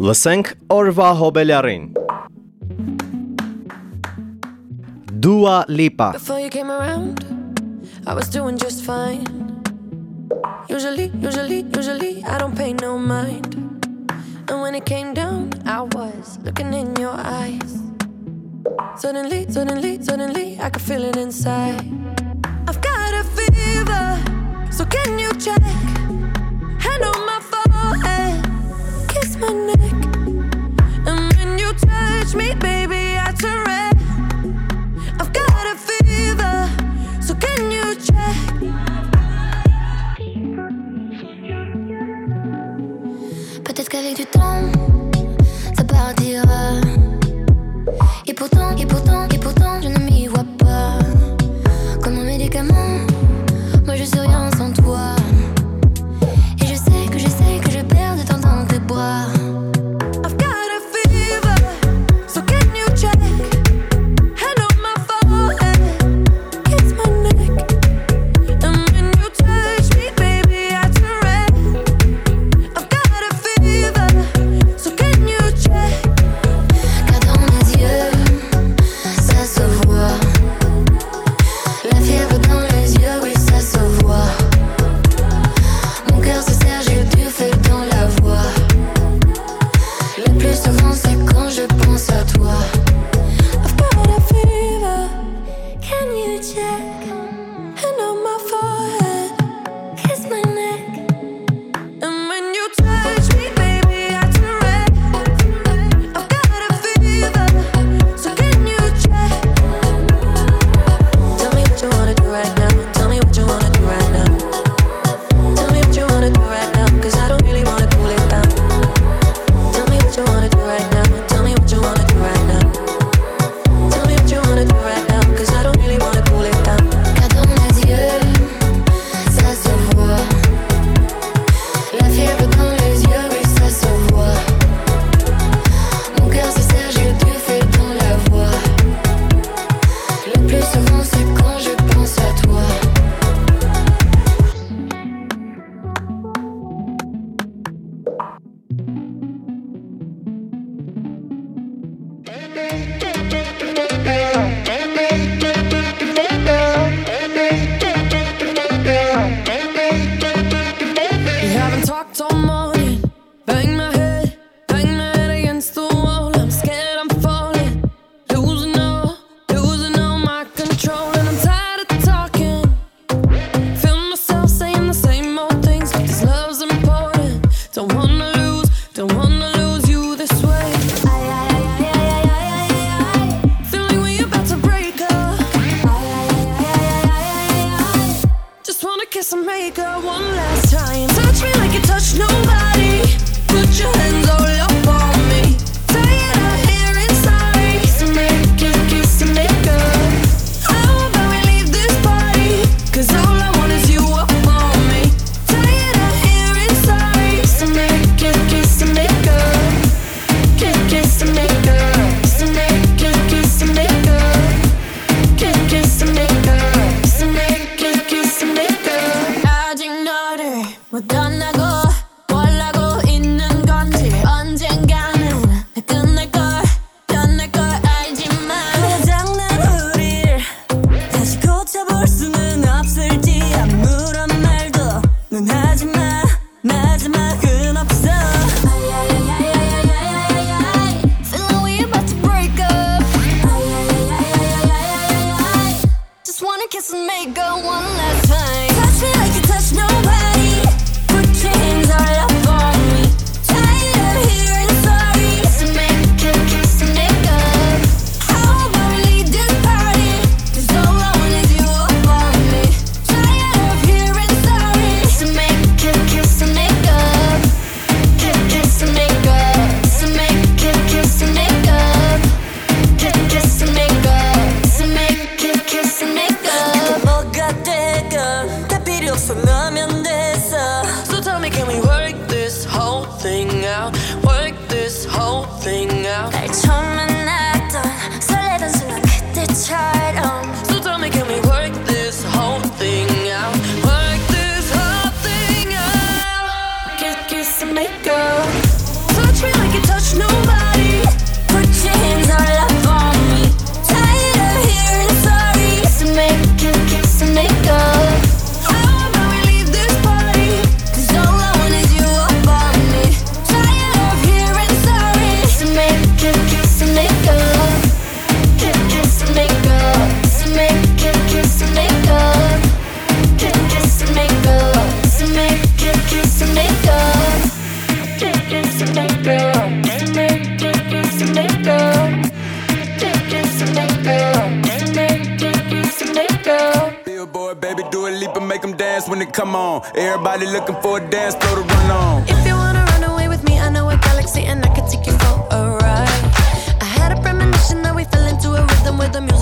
Լսենք օրվա հոբելյարին։ Dua Lipa. Before you came around, I was doing just fine. Usually, usually, usually I don't pay no mind. And when it came down, I was looking in your eyes. Suddenly, suddenly, suddenly I could feel it inside. I've got a fever, so can you check? Hello plus on s'en kiss and make her one last time. Touch me like you touch nobody. 넌 하지마. work this whole thing out. 날 처음 만났던 설레던 순간 그때처럼. Come on. Everybody looking for a dance floor to run on. If you wanna run away with me, I know a galaxy and I can take you for a ride. I had a premonition that we fell into a rhythm where the music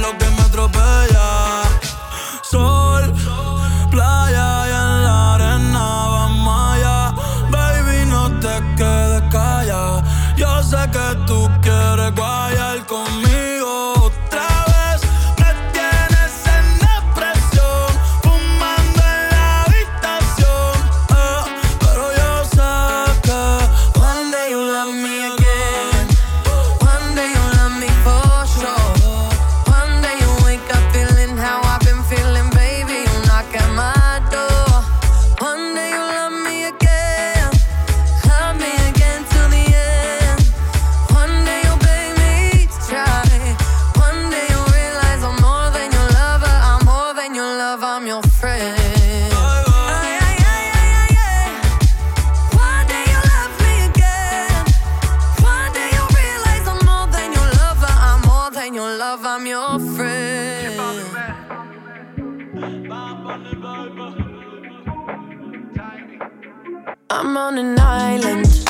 lo que me atropella. I'm on an island.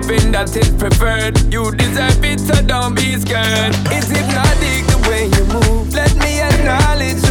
loving that is preferred. You deserve it, so don't be scared. Is it not the way you move? Let me acknowledge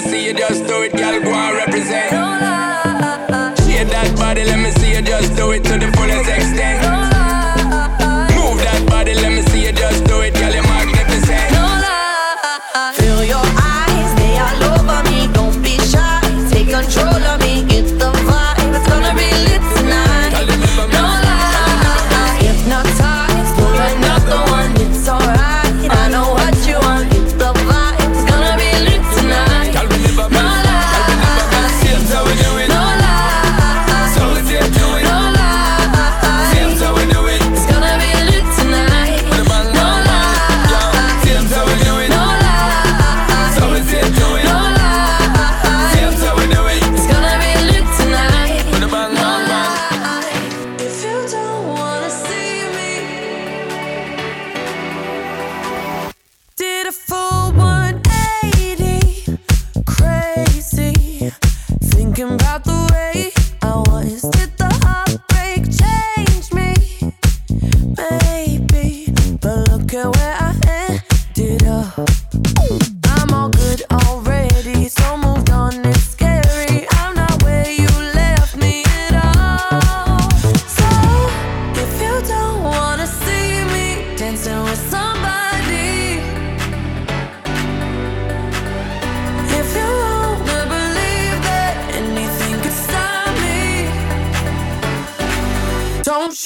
see you just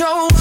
show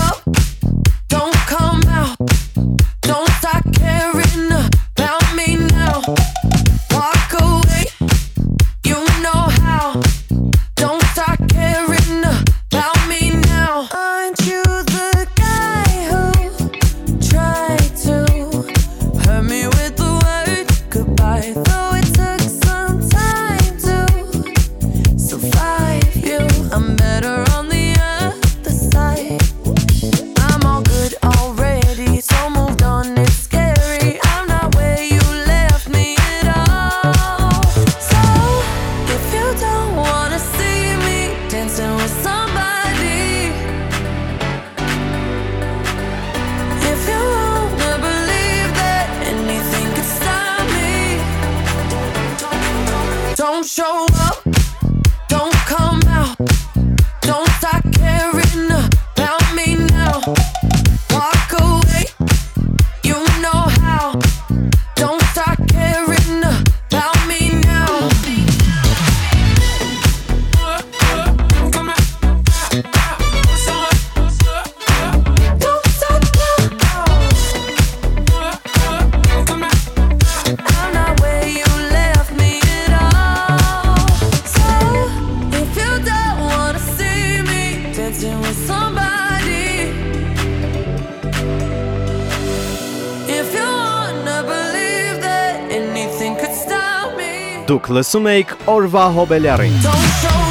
dancing with somebody. Դուք լսում եք Օրվա Հոբելյարին։ Don't show